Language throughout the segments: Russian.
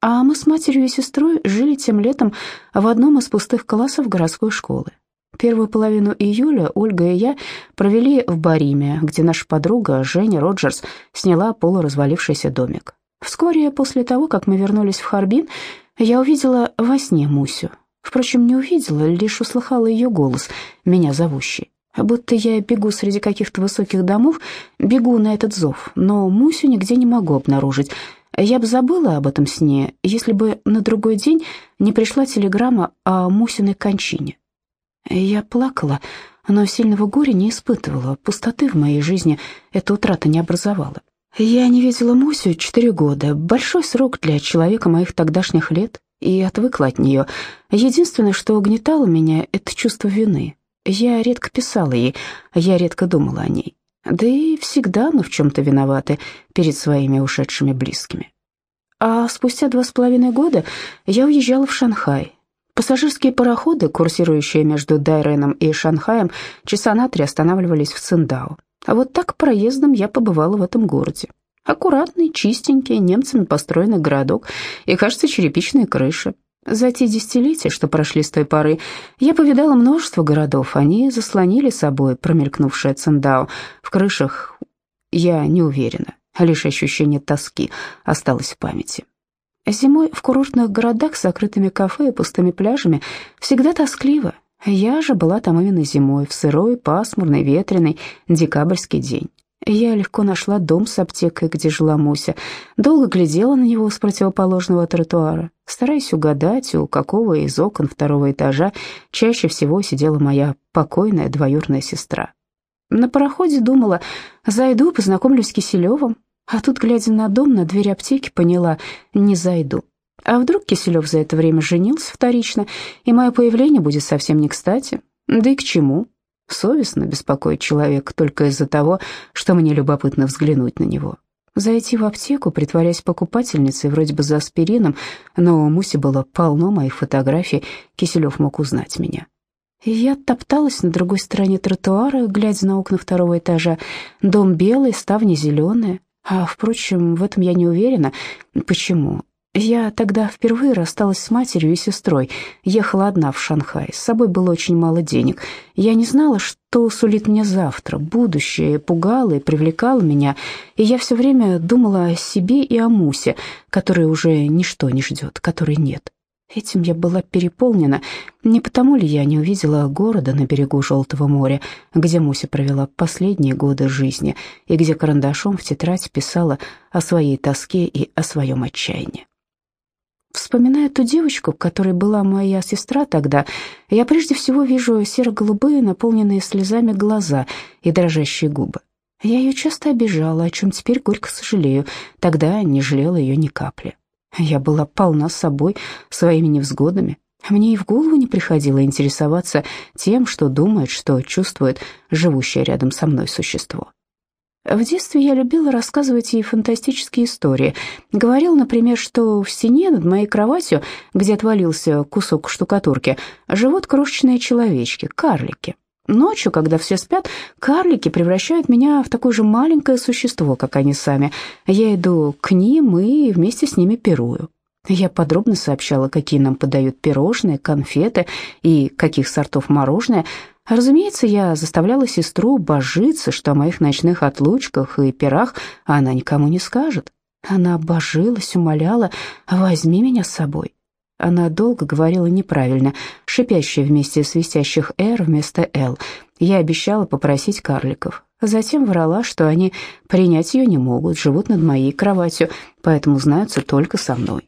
А мы с матерью и сестрой жили тем летом в одном из пустых классов городской школы. Первую половину июля Ольга и я провели в Бариме, где наша подруга Женя Роджерс сняла полуразвалившийся домик. Вскоре после того, как мы вернулись в Харбин, я увидела во сне Мусю. Впрочем, не увидела, лишь услыхала ее голос, меня зовущий. Будто я бегу среди каких-то высоких домов, бегу на этот зов, но Мусю нигде не могу обнаружить. Я бы забыла об этом сне, если бы на другой день не пришла телеграмма о Мусиной кончине. Я плакала, но сильного горя не испытывала, пустоты в моей жизни эта утрата не образовала. Я не видела Мусю четыре года, большой срок для человека моих тогдашних лет, и отвыкла от нее. Единственное, что угнетало меня, это чувство вины. Я редко писала ей, я редко думала о ней. Да и всегда мы в чем-то виноваты перед своими ушедшими близкими. А спустя два с половиной года я уезжала в Шанхай. Пассажирские пароходы, курсирующие между Дайреном и Шанхаем, часа на три останавливались в Циндао. А вот так проездом я побывала в этом городе. Аккуратный, чистенький, немцами построенный городок и, кажется, черепичные крыши. За те десятилетия, что прошли с той поры, я повидала множество городов. Они заслонили собой промелькнувшее Циндао. В крышах я не уверена, лишь ощущение тоски осталось в памяти. Зимой в курортных городах с закрытыми кафе и пустыми пляжами всегда тоскливо. Я же была там именно зимой, в сырой, пасмурный, ветреный декабрьский день. Я легко нашла дом с аптекой, где жила Муся. Долго глядела на него с противоположного тротуара, стараясь угадать, у какого из окон второго этажа чаще всего сидела моя покойная двоюродная сестра. На пароходе думала, зайду, познакомлюсь с Киселевым, а тут, глядя на дом, на дверь аптеки, поняла, не зайду. А вдруг Киселев за это время женился вторично, и мое появление будет совсем не кстати? Да и к чему? Совестно беспокоить человека только из-за того, что мне любопытно взглянуть на него. Зайти в аптеку, притворяясь покупательницей, вроде бы за аспирином, но у Муси было полно моих фотографий, Киселев мог узнать меня. Я топталась на другой стороне тротуара, глядя на окна второго этажа. Дом белый, ставни зеленые. А, впрочем, в этом я не уверена. Почему? Я тогда впервые рассталась с матерью и сестрой, ехала одна в Шанхай, с собой было очень мало денег. Я не знала, что сулит мне завтра, будущее пугало и привлекало меня, и я все время думала о себе и о Мусе, которой уже ничто не ждет, которой нет. Этим я была переполнена, не потому ли я не увидела города на берегу Желтого моря, где Муся провела последние годы жизни и где карандашом в тетрадь писала о своей тоске и о своем отчаянии. Вспоминая ту девочку, которой была моя сестра тогда, я прежде всего вижу серо-голубые, наполненные слезами глаза и дрожащие губы. Я ее часто обижала, о чем теперь горько сожалею. Тогда не жалела ее ни капли. Я была полна собой, своими невзгодами. Мне и в голову не приходило интересоваться тем, что думает, что чувствует живущее рядом со мной существо. В детстве я любила рассказывать ей фантастические истории. Говорил, например, что в стене над моей кроватью, где отвалился кусок штукатурки, живут крошечные человечки, карлики. Ночью, когда все спят, карлики превращают меня в такое же маленькое существо, как они сами. Я иду к ним и вместе с ними пирую. Я подробно сообщала, какие нам подают пирожные, конфеты и каких сортов мороженое – Разумеется, я заставляла сестру божиться, что о моих ночных отлучках и пирах она никому не скажет. Она божилась, умоляла, возьми меня с собой. Она долго говорила неправильно, шипящая вместе свистящих «р» вместо «л». Я обещала попросить карликов. Затем врала, что они принять ее не могут, живут над моей кроватью, поэтому знаются только со мной.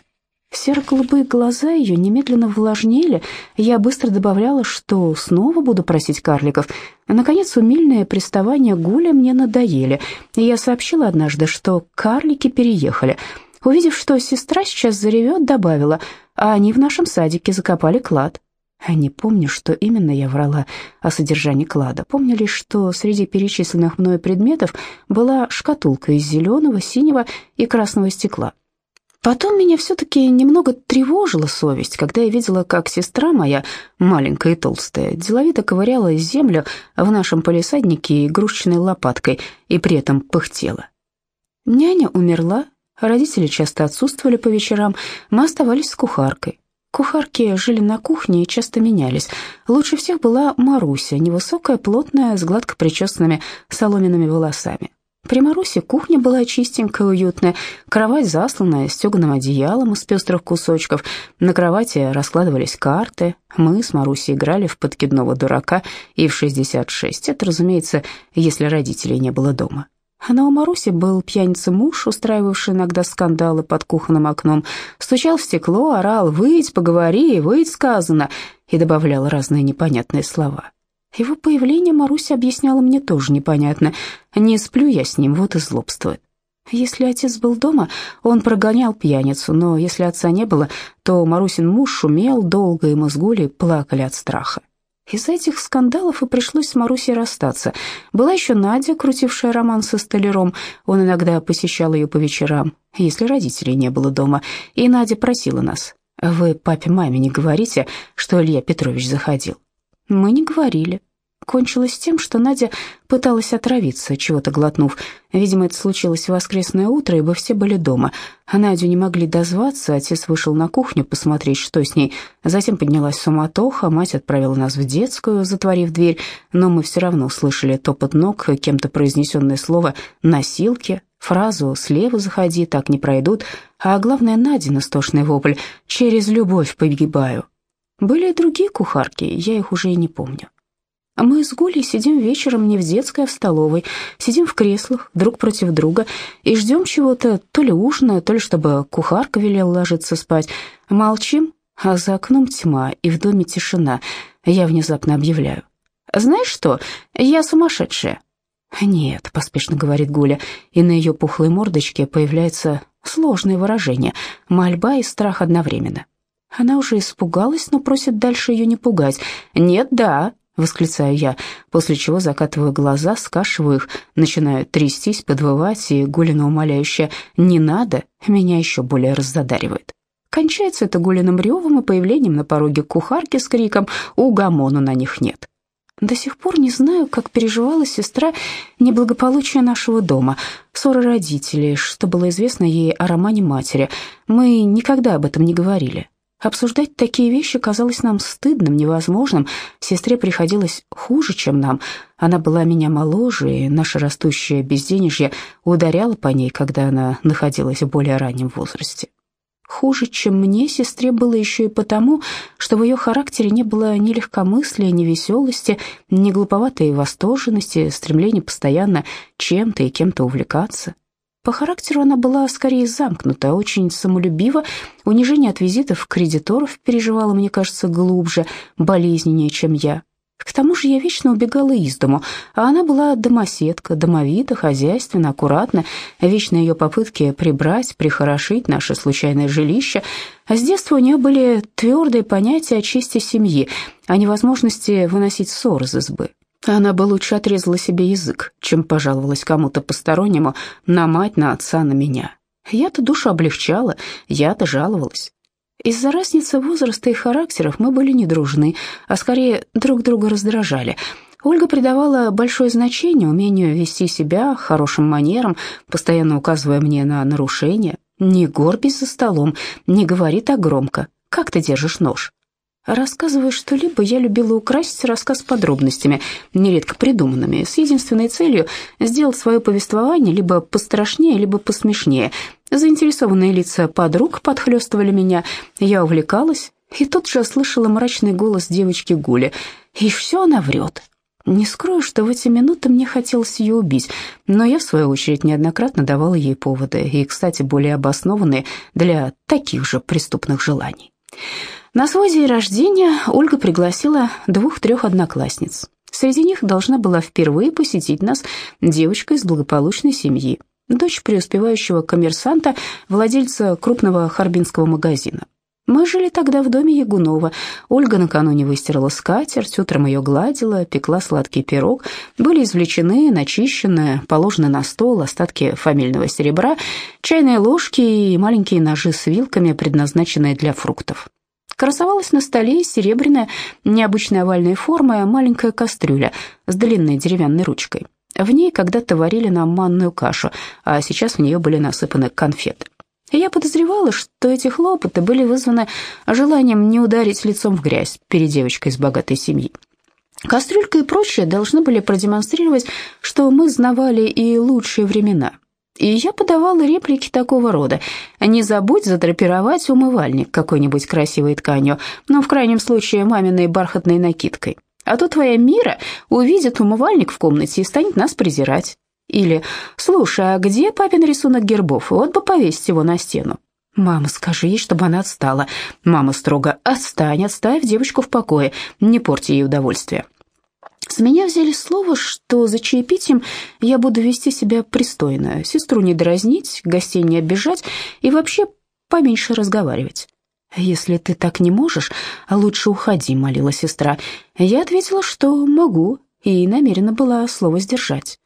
Серо-голубые глаза ее немедленно влажнели. Я быстро добавляла, что снова буду просить карликов. Наконец, умильные приставания Гуля мне надоели, и я сообщила однажды, что карлики переехали. Увидев, что сестра сейчас заревет, добавила, а они в нашем садике закопали клад. Не помню, что именно я врала о содержании клада. Помню лишь, что среди перечисленных мною предметов была шкатулка из зеленого, синего и красного стекла. Потом меня все-таки немного тревожила совесть, когда я видела, как сестра моя, маленькая и толстая, деловито ковыряла землю в нашем полисаднике игрушечной лопаткой и при этом пыхтела. Няня умерла, Родители часто отсутствовали по вечерам, мы оставались с кухаркой. Кухарки жили на кухне и часто менялись. Лучше всех была Маруся, невысокая, плотная, с гладко причесанными соломенными волосами. При Марусе кухня была чистенькая, уютная, кровать засланная стеганым одеялом из пестрых кусочков, на кровати раскладывались карты, мы с Марусей играли в подкидного дурака и в 66, это, разумеется, если родителей не было дома. Но у Маруси был пьяница-муж, устраивавший иногда скандалы под кухонным окном, стучал в стекло, орал «Выйдь, поговори, выйдь, сказано», и добавлял разные непонятные слова. Его появление Маруся объясняла мне тоже непонятно. Не сплю я с ним, вот и злобствует. Если отец был дома, он прогонял пьяницу, но если отца не было, то Марусин муж шумел долго, и Гулей плакали от страха. Из-за этих скандалов и пришлось с Марусей расстаться. Была еще Надя, крутившая роман со столяром. Он иногда посещал ее по вечерам, если родителей не было дома. И Надя просила нас, «Вы папе-маме не говорите, что Илья Петрович заходил». Мы не говорили. Кончилось тем, что Надя пыталась отравиться, чего-то глотнув. Видимо, это случилось в воскресное утро, ибо все были дома. А Надю не могли дозваться, отец вышел на кухню посмотреть, что с ней. Затем поднялась суматоха, мать отправила нас в детскую, затворив дверь, но мы все равно услышали топот ног, кем-то произнесенное слово «носилки», фразу «слева заходи, так не пройдут», а главное Надя истошный вопль «через любовь погибаю». Были другие кухарки, я их уже и не помню. А мы с Гулей сидим вечером не в детской, а в столовой, сидим в креслах, друг против друга, и ждем чего-то, то ли ужина, то ли чтобы кухарка велела ложиться спать. Молчим, а за окном тьма, и в доме тишина. Я внезапно объявляю. «Знаешь что, я сумасшедшая». «Нет», — поспешно говорит Гуля, и на ее пухлой мордочке появляется сложное выражение, мольба и страх одновременно. Она уже испугалась, но просит дальше ее не пугать. «Нет, да», — восклицаю я, после чего закатываю глаза, скашиваю их, начинаю трястись, подвывать, и Гулина умоляющая «не надо» меня еще более раззадаривает. Кончается это Гулиным ревом и появлением на пороге кухарки с криком «Угомону на них нет». До сих пор не знаю, как переживала сестра неблагополучие нашего дома, ссоры родителей, что было известно ей о романе матери. Мы никогда об этом не говорили. Обсуждать такие вещи казалось нам стыдным, невозможным. Сестре приходилось хуже, чем нам. Она была меня моложе, и наше растущее безденежье ударяло по ней, когда она находилась в более раннем возрасте. Хуже, чем мне, сестре было еще и потому, что в ее характере не было ни легкомыслия, ни веселости, ни глуповатой восторженности, стремления постоянно чем-то и кем-то увлекаться. По характеру она была скорее замкнута, очень самолюбива, унижение от визитов кредиторов переживала, мне кажется, глубже, болезненнее, чем я. К тому же я вечно убегала из дому, а она была домоседка, домовита, хозяйственна, аккуратна, вечно ее попытки прибрать, прихорошить наше случайное жилище. А с детства у нее были твердые понятия о чести семьи, о невозможности выносить ссор из избы. Она бы лучше отрезала себе язык, чем пожаловалась кому-то постороннему на мать, на отца, на меня. Я-то душу облегчала, я-то жаловалась. Из-за разницы возраста и характеров мы были не дружны, а скорее друг друга раздражали. Ольга придавала большое значение умению вести себя, хорошим манерам, постоянно указывая мне на нарушения. «Не горбись за столом, не говори так громко. Как ты держишь нож?» Рассказывая что-либо, я любила украсить рассказ подробностями, нередко придуманными, с единственной целью сделать свое повествование либо пострашнее, либо посмешнее. Заинтересованные лица подруг подхлестывали меня, я увлекалась, и тут же слышала мрачный голос девочки Гули. И все она врет. Не скрою, что в эти минуты мне хотелось ее убить, но я, в свою очередь, неоднократно давала ей поводы, и, кстати, более обоснованные для таких же преступных желаний. На свой день рождения Ольга пригласила двух-трех одноклассниц. Среди них должна была впервые посетить нас девочка из благополучной семьи, дочь преуспевающего коммерсанта, владельца крупного харбинского магазина. Мы жили тогда в доме Ягунова. Ольга накануне выстирала скатерть, утром ее гладила, пекла сладкий пирог. Были извлечены, начищены, положены на стол остатки фамильного серебра, чайные ложки и маленькие ножи с вилками, предназначенные для фруктов. Красовалась на столе серебряная, необычной овальной формы, маленькая кастрюля с длинной деревянной ручкой. В ней когда-то варили нам манную кашу, а сейчас в нее были насыпаны конфеты. Я подозревала, что эти хлопоты были вызваны желанием не ударить лицом в грязь перед девочкой из богатой семьи. Кастрюлька и прочее должны были продемонстрировать, что мы знавали и лучшие времена. И я подавала реплики такого рода. «Не забудь задрапировать умывальник какой-нибудь красивой тканью, но в крайнем случае маминой бархатной накидкой. А то твоя Мира увидит умывальник в комнате и станет нас презирать». Или «Слушай, а где папин рисунок гербов? Вот бы повесить его на стену». «Мама, скажи ей, чтобы она отстала». Мама строго «Отстань, отставь девочку в покое, не порти ей удовольствие». С меня взяли слово, что за чаепитием я буду вести себя пристойно, сестру не дразнить, гостей не обижать и вообще поменьше разговаривать. «Если ты так не можешь, лучше уходи», — молила сестра. Я ответила, что могу, и намерена была слово сдержать.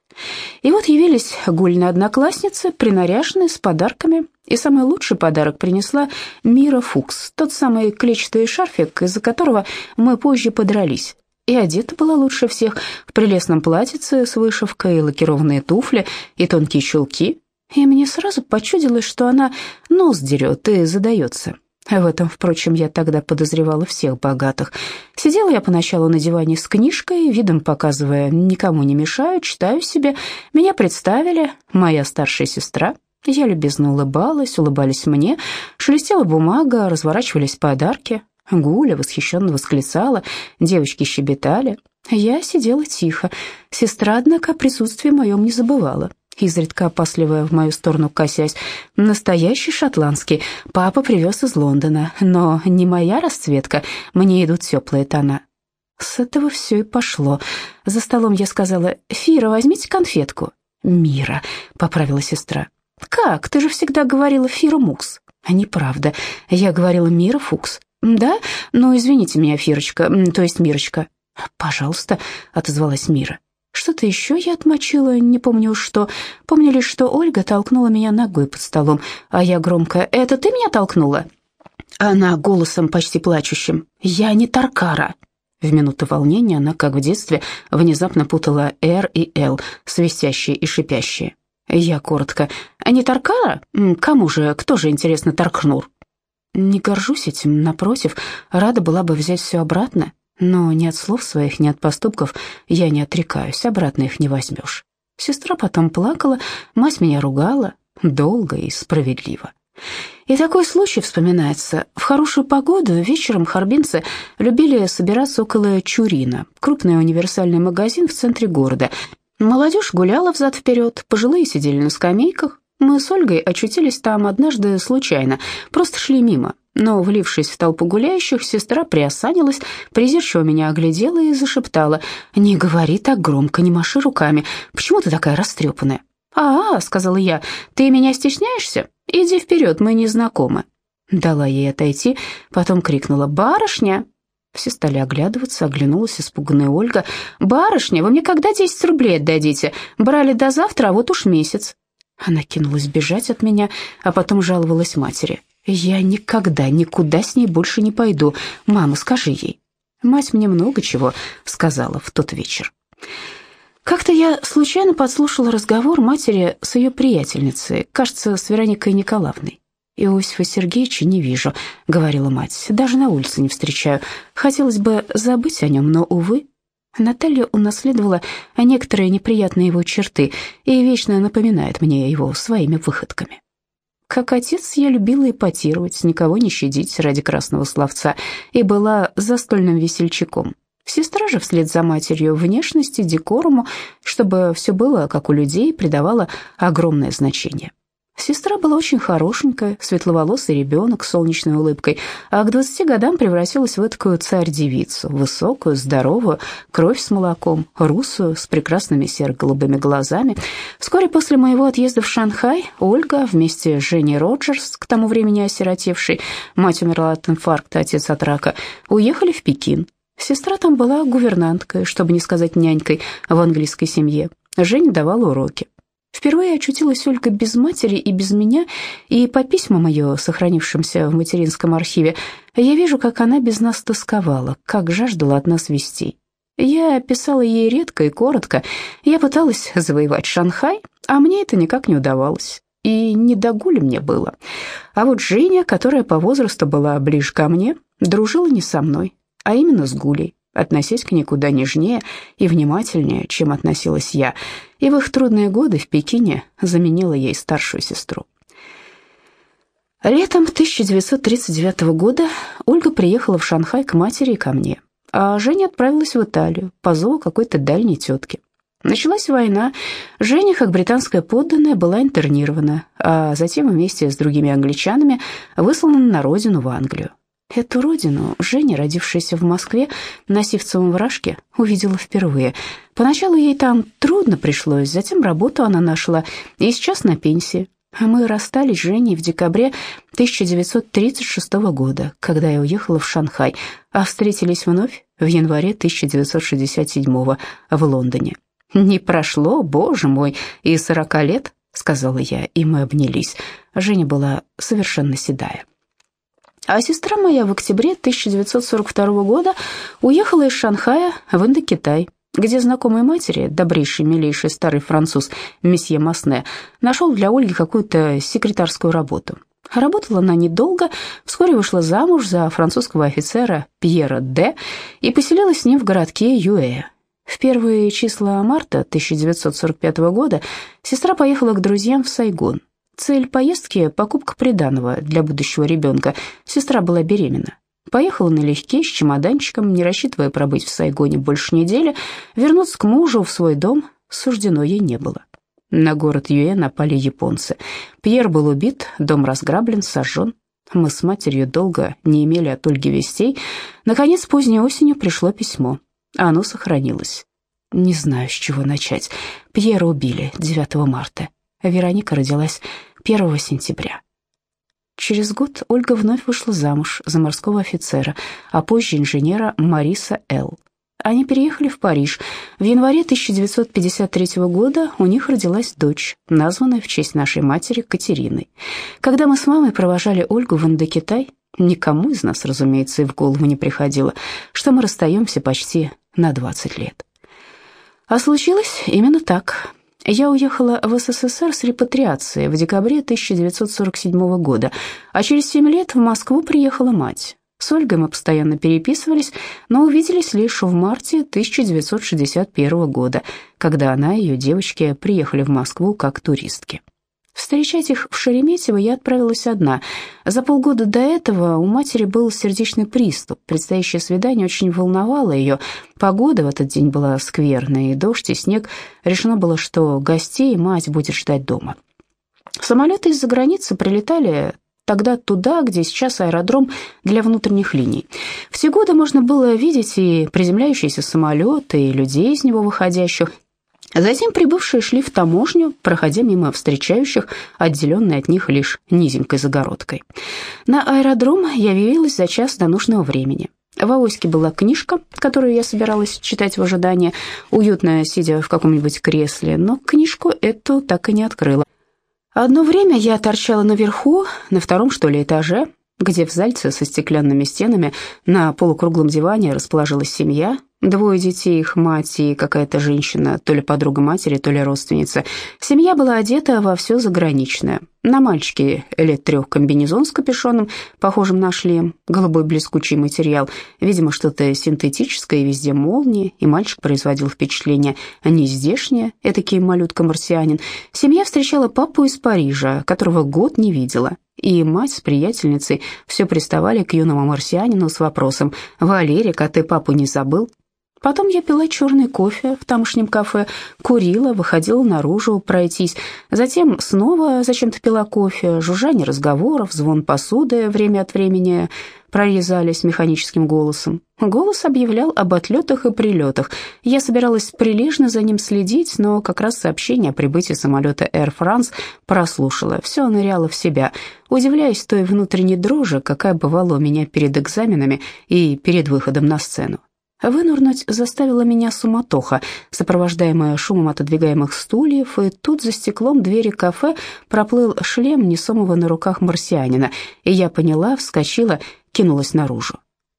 И вот явились гульные одноклассницы, принаряженные, с подарками. И самый лучший подарок принесла Мира Фукс, тот самый клетчатый шарфик, из-за которого мы позже подрались. И одета была лучше всех в прелестном платьице с вышивкой, лакированные туфли и тонкие чулки. И мне сразу почудилось, что она нос дерет и задается. В этом, впрочем, я тогда подозревала всех богатых. Сидела я поначалу на диване с книжкой, видом показывая, никому не мешаю, читаю себе. Меня представили, моя старшая сестра. Я любезно улыбалась, улыбались мне, шелестела бумага, разворачивались подарки. Гуля восхищенно восклицала, девочки щебетали. Я сидела тихо. Сестра, однако, о присутствии моем не забывала изредка опасливая в мою сторону косясь. «Настоящий шотландский. Папа привез из Лондона. Но не моя расцветка. Мне идут теплые тона». С этого все и пошло. За столом я сказала, «Фира, возьмите конфетку». «Мира», — поправила сестра. «Как? Ты же всегда говорила Фира Мукс». «Неправда. Я говорила Мира Фукс». «Да? Ну, извините меня, Фирочка, то есть Мирочка». «Пожалуйста», — отозвалась Мира. Что-то еще я отмочила, не помню что. Помню лишь, что Ольга толкнула меня ногой под столом, а я громко «Это ты меня толкнула?» Она голосом почти плачущим «Я не Таркара». В минуты волнения она, как в детстве, внезапно путала «Р» и «Л», свистящие и шипящие. Я коротко «А не Таркара? Кому же, кто же, интересно, Таркнур?» Не горжусь этим, напротив, рада была бы взять все обратно, но ни от слов своих, ни от поступков я не отрекаюсь, обратно их не возьмешь. Сестра потом плакала, мать меня ругала, долго и справедливо. И такой случай вспоминается. В хорошую погоду вечером харбинцы любили собираться около Чурина, крупный универсальный магазин в центре города. Молодежь гуляла взад-вперед, пожилые сидели на скамейках. Мы с Ольгой очутились там однажды случайно, просто шли мимо. Но, влившись в толпу гуляющих, сестра приосанилась, призерчиво меня оглядела и зашептала. «Не говори так громко, не маши руками. Почему ты такая растрепанная?» «А, -а — сказала я, — ты меня стесняешься? Иди вперед, мы не знакомы». Дала ей отойти, потом крикнула «Барышня!». Все стали оглядываться, оглянулась испуганная Ольга. «Барышня, вы мне когда десять рублей отдадите? Брали до завтра, а вот уж месяц». Она кинулась бежать от меня, а потом жаловалась матери. «Я никогда никуда с ней больше не пойду. Мама, скажи ей». Мать мне много чего сказала в тот вечер. Как-то я случайно подслушала разговор матери с ее приятельницей, кажется, с Вероникой Николаевной. «Иосифа Сергеевича не вижу», — говорила мать, — «даже на улице не встречаю. Хотелось бы забыть о нем, но, увы». Наталья унаследовала некоторые неприятные его черты и вечно напоминает мне его своими выходками. Как отец я любила эпатировать, никого не щадить ради красного словца и была застольным весельчаком. Сестра же вслед за матерью внешности, декоруму, чтобы все было как у людей, придавала огромное значение. Сестра была очень хорошенькая, светловолосый ребенок с солнечной улыбкой, а к двадцати годам превратилась в такую царь-девицу, высокую, здоровую, кровь с молоком, русую, с прекрасными серо-голубыми глазами. Вскоре после моего отъезда в Шанхай Ольга вместе с Женей Роджерс, к тому времени осиротевшей, мать умерла от инфаркта, отец от рака, уехали в Пекин. Сестра там была гувернанткой, чтобы не сказать нянькой, в английской семье. Женя давала уроки. Впервые очутилась Ольга без матери и без меня, и по письмам ее, сохранившимся в материнском архиве, я вижу, как она без нас тосковала, как жаждала от нас вестей. Я писала ей редко и коротко, я пыталась завоевать Шанхай, а мне это никак не удавалось. и не до гули мне было. А вот Женя, которая по возрасту была ближе ко мне, дружила не со мной, а именно с Гулей, относясь к ней куда нежнее и внимательнее, чем относилась я, и в их трудные годы в Пекине заменила ей старшую сестру. Летом 1939 года Ольга приехала в Шанхай к матери и ко мне, а Женя отправилась в Италию по зову какой-то дальней тетки. Началась война. Женя, как британская подданная, была интернирована, а затем вместе с другими англичанами выслана на родину в Англию. Эту родину Женя, родившаяся в Москве на Сивцевом вражке, увидела впервые. Поначалу ей там трудно пришлось, затем работу она нашла и сейчас на пенсии. А мы расстались с Женей в декабре 1936 года, когда я уехала в Шанхай, а встретились вновь в январе 1967 в Лондоне. «Не прошло, боже мой, и сорока лет», — сказала я, и мы обнялись. Женя была совершенно седая. А сестра моя в октябре 1942 года уехала из Шанхая в Индокитай, где знакомый матери, добрейший, милейший старый француз месье Масне, нашел для Ольги какую-то секретарскую работу. Работала она недолго, вскоре вышла замуж за французского офицера Пьера Д. и поселилась с ним в городке Юэя. В первые числа марта 1945 года сестра поехала к друзьям в Сайгон. Цель поездки – покупка приданого для будущего ребенка. Сестра была беременна. Поехала налегке, с чемоданчиком, не рассчитывая пробыть в Сайгоне больше недели. Вернуться к мужу в свой дом суждено ей не было. На город Юэ напали японцы. Пьер был убит, дом разграблен, сожжен. Мы с матерью долго не имели от Ольги вестей. Наконец, поздней осенью пришло письмо. Оно сохранилось. Не знаю, с чего начать. Пьера убили 9 марта. Вероника родилась 1 сентября. Через год Ольга вновь вышла замуж за морского офицера, а позже инженера Мариса Л. Они переехали в Париж. В январе 1953 года у них родилась дочь, названная в честь нашей матери Катериной. Когда мы с мамой провожали Ольгу в Индокитай, никому из нас, разумеется, и в голову не приходило, что мы расстаемся почти на 20 лет. А случилось именно так. Я уехала в СССР с репатриацией в декабре 1947 года, а через семь лет в Москву приехала мать. С Ольгой мы постоянно переписывались, но увиделись лишь в марте 1961 года, когда она и ее девочки приехали в Москву как туристки. Встречать их в Шереметьево я отправилась одна. За полгода до этого у матери был сердечный приступ. Предстоящее свидание очень волновало ее. Погода в этот день была скверная, и дождь, и снег. Решено было, что гостей мать будет ждать дома. Самолеты из-за границы прилетали тогда туда, где сейчас аэродром для внутренних линий. В годы можно было видеть и приземляющиеся самолеты, и людей из него выходящих, Затем прибывшие шли в таможню, проходя мимо встречающих, отделенные от них лишь низенькой загородкой. На аэродром я явилась за час до нужного времени. В авоське была книжка, которую я собиралась читать в ожидании, уютно сидя в каком-нибудь кресле, но книжку эту так и не открыла. Одно время я торчала наверху, на втором, что ли, этаже, где в зальце со стеклянными стенами на полукруглом диване расположилась семья, Двое детей, их мать и какая-то женщина, то ли подруга матери, то ли родственница. Семья была одета во все заграничное. На мальчике лет трех комбинезон с капюшоном, похожим на шлем, голубой блескучий материал, видимо, что-то синтетическое, везде молнии, и мальчик производил впечатление не здешнее, этакий малютка-марсианин. Семья встречала папу из Парижа, которого год не видела, и мать с приятельницей все приставали к юному марсианину с вопросом «Валерик, а ты папу не забыл?» Потом я пила черный кофе в тамошнем кафе, курила, выходила наружу пройтись. Затем снова зачем-то пила кофе, жужжание разговоров, звон посуды время от времени прорезались механическим голосом. Голос объявлял об отлетах и прилетах. Я собиралась прилежно за ним следить, но как раз сообщение о прибытии самолета Air France прослушала. Все ныряло в себя, удивляясь той внутренней дрожи, какая бывала у меня перед экзаменами и перед выходом на сцену. Вынурнуть заставила меня суматоха, сопровождаемая шумом отодвигаемых стульев, и тут за стеклом двери кафе проплыл шлем несомого на руках марсианина, и я поняла, вскочила, кинулась наружу.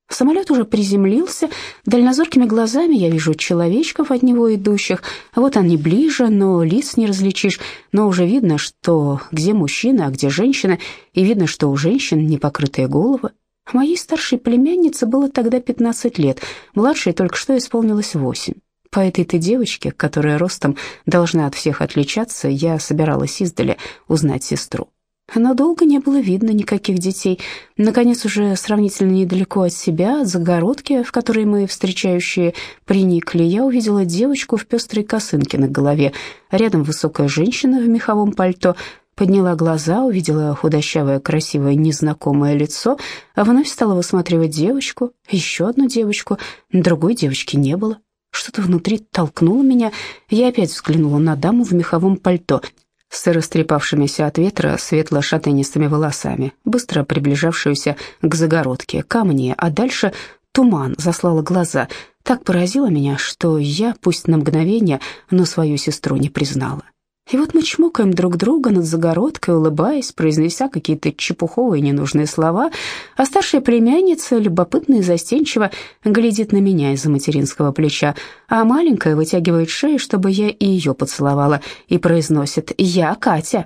Самолет уже приземлился, дальнозоркими глазами я вижу человечков от него идущих. Вот они ближе, но лиц не различишь, но уже видно, что где мужчина, а где женщина, и видно, что у женщин непокрытые головы. Моей старшей племяннице было тогда 15 лет, младшей только что исполнилось 8. По этой-то девочке, которая ростом должна от всех отличаться, я собиралась издали узнать сестру. Но долго не было видно никаких детей. Наконец, уже сравнительно недалеко от себя, от загородки, в которой мы, встречающие, приникли, я увидела девочку в пестрой косынке на голове. Рядом высокая женщина в меховом пальто. Подняла глаза, увидела худощавое, красивое, незнакомое лицо, а вновь стала высматривать девочку, еще одну девочку. Другой девочки не было. Что-то внутри толкнуло меня. Я опять взглянула на даму в меховом пальто — с растрепавшимися от ветра светло-шатенистыми волосами, быстро приближавшуюся к загородке, ко мне, а дальше туман заслала глаза. Так поразило меня, что я, пусть на мгновение, но свою сестру не признала. И вот мы чмокаем друг друга над загородкой, улыбаясь, произнеся какие-то чепуховые ненужные слова, а старшая племянница, любопытно и застенчиво, глядит на меня из-за материнского плеча, а маленькая вытягивает шею, чтобы я и ее поцеловала, и произносит «Я Катя».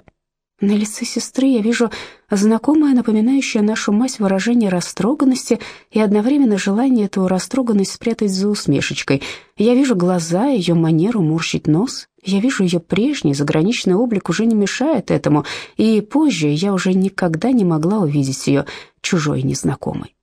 На лице сестры я вижу знакомое, напоминающее нашу мать выражение растроганности и одновременно желание эту растроганность спрятать за усмешечкой. Я вижу глаза, ее манеру морщить нос. Я вижу ее прежний заграничный облик уже не мешает этому, и позже я уже никогда не могла увидеть ее чужой незнакомой.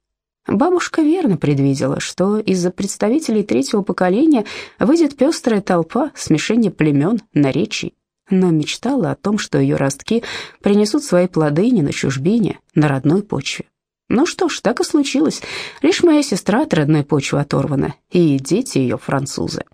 Бабушка верно предвидела, что из-за представителей третьего поколения выйдет пестрая толпа, смешение племен, наречий но мечтала о том, что ее ростки принесут свои плоды не на чужбине, на родной почве. Ну что ж, так и случилось. Лишь моя сестра от родной почвы оторвана, и дети ее французы.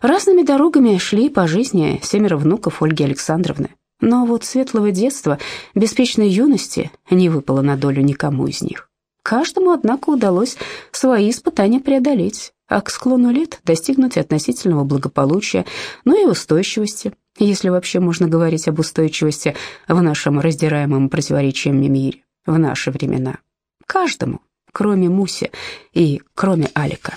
Разными дорогами шли по жизни семеро внуков Ольги Александровны. Но вот светлого детства, беспечной юности не выпало на долю никому из них. Каждому, однако, удалось свои испытания преодолеть, а к склону лет достигнуть относительного благополучия, ну и устойчивости, если вообще можно говорить об устойчивости в нашем раздираемом противоречиями мире в наши времена. Каждому, кроме Муси и кроме Алика.